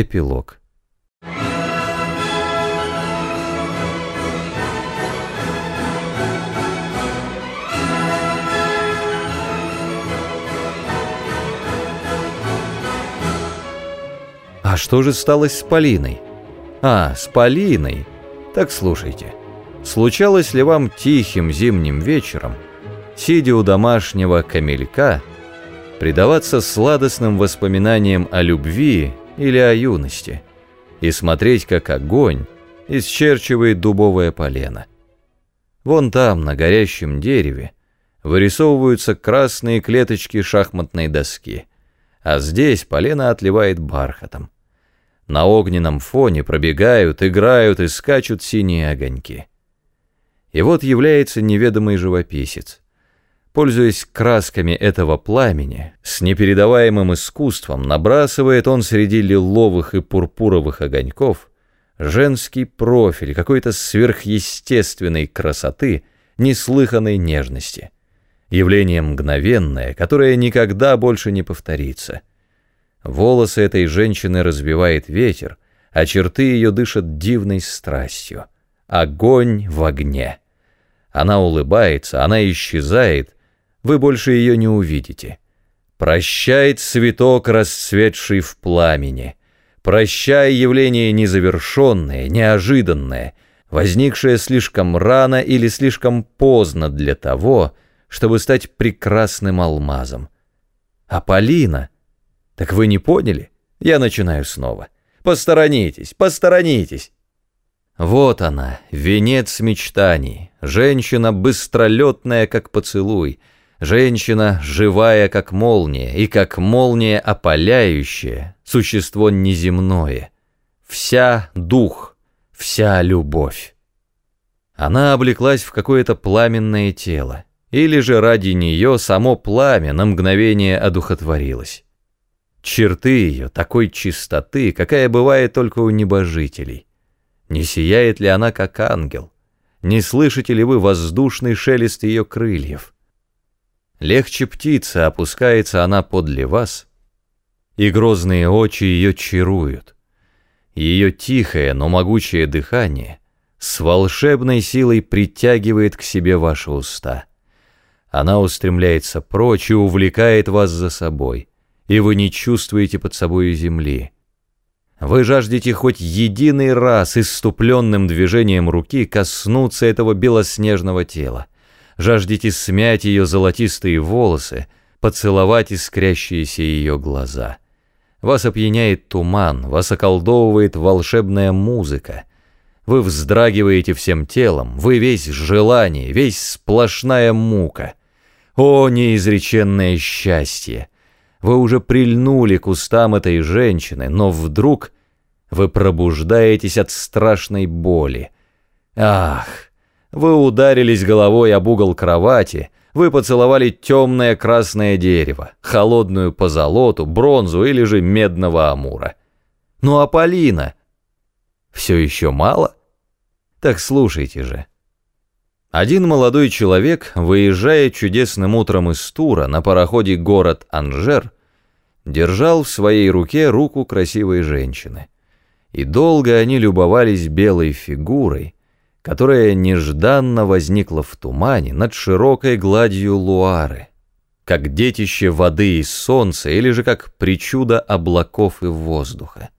Эпилог А что же стало с Полиной? А, с Полиной. Так слушайте. Случалось ли вам тихим зимним вечером, сидя у домашнего камелька, предаваться сладостным воспоминаниям о любви или о юности и смотреть, как огонь исчерчивает дубовое полено? Вон там, на горящем дереве, вырисовываются красные клеточки шахматной доски, а здесь полено отливает бархатом. На огненном фоне пробегают, играют и скачут синие огоньки. И вот является неведомый живописец. Пользуясь красками этого пламени, с непередаваемым искусством набрасывает он среди лиловых и пурпуровых огоньков женский профиль какой-то сверхъестественной красоты, неслыханной нежности. Явление мгновенное, которое никогда больше не повторится — Волосы этой женщины разбивает ветер, а черты ее дышат дивной страстью. Огонь в огне. Она улыбается, она исчезает, вы больше ее не увидите. Прощай, цветок, расцветший в пламени. Прощай, явление незавершенное, неожиданное, возникшее слишком рано или слишком поздно для того, чтобы стать прекрасным алмазом. А Полина — так вы не поняли? Я начинаю снова. Посторонитесь, посторонитесь. Вот она, венец мечтаний, женщина быстролетная, как поцелуй, женщина живая, как молния, и как молния опаляющая, существо неземное. Вся дух, вся любовь. Она облеклась в какое-то пламенное тело, или же ради нее само пламя на мгновение одухотворилось. Черты ее такой чистоты, какая бывает только у небожителей. Не сияет ли она, как ангел? Не слышите ли вы воздушный шелест ее крыльев? Легче птицы опускается она подле вас, и грозные очи ее чаруют. Ее тихое, но могучее дыхание с волшебной силой притягивает к себе ваши уста. Она устремляется прочь и увлекает вас за собой — и вы не чувствуете под собой земли. Вы жаждете хоть единый раз иступленным движением руки коснуться этого белоснежного тела, жаждете смять ее золотистые волосы, поцеловать искрящиеся ее глаза. Вас опьяняет туман, вас околдовывает волшебная музыка. Вы вздрагиваете всем телом, вы весь желание, весь сплошная мука. О, неизреченное счастье! Вы уже прильнули к устам этой женщины, но вдруг вы пробуждаетесь от страшной боли. Ах, вы ударились головой об угол кровати, вы поцеловали темное красное дерево, холодную позолоту, бронзу или же медного амура. Ну а Полина? Все еще мало? Так слушайте же. Один молодой человек, выезжая чудесным утром из Тура на пароходе город Анжер, держал в своей руке руку красивой женщины. И долго они любовались белой фигурой, которая нежданно возникла в тумане над широкой гладью Луары, как детище воды и солнца или же как причуда облаков и воздуха.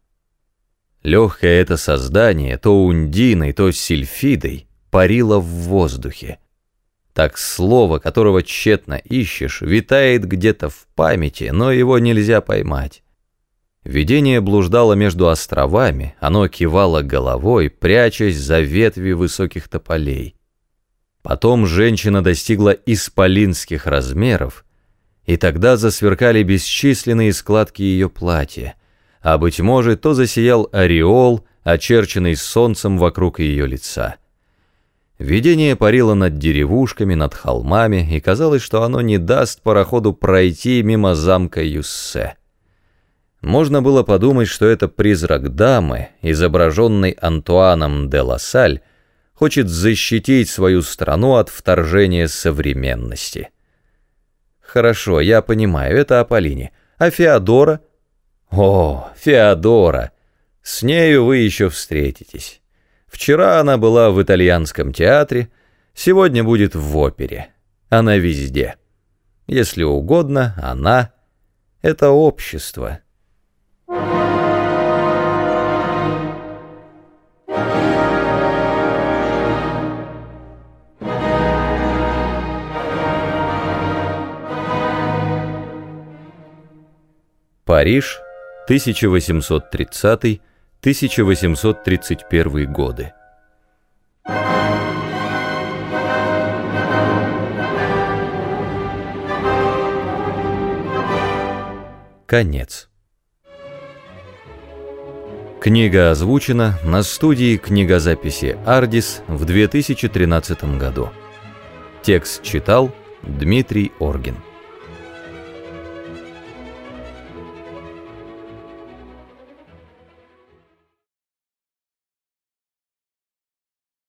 Легкое это создание то ундиной, то сильфидой парило в воздухе. Так слово, которого тщетно ищешь, витает где-то в памяти, но его нельзя поймать. Видение блуждало между островами, оно кивало головой, прячась за ветви высоких тополей. Потом женщина достигла исполинских размеров, и тогда засверкали бесчисленные складки ее платья, а, быть может, то засиял ореол, очерченный солнцем вокруг ее лица. Видение парило над деревушками, над холмами, и казалось, что оно не даст пароходу пройти мимо замка Юссе. Можно было подумать, что это призрак дамы, изображенный Антуаном де Лассаль, хочет защитить свою страну от вторжения современности. Хорошо, я понимаю, это о Полине. А Феодора? О, Феодора! С нею вы еще встретитесь. Вчера она была в итальянском театре, сегодня будет в опере. Она везде. Если угодно, она — это общество. Париж, 1830-1831 годы. Конец. Книга озвучена на студии книгозаписи «Ардис» в 2013 году. Текст читал Дмитрий Оргин.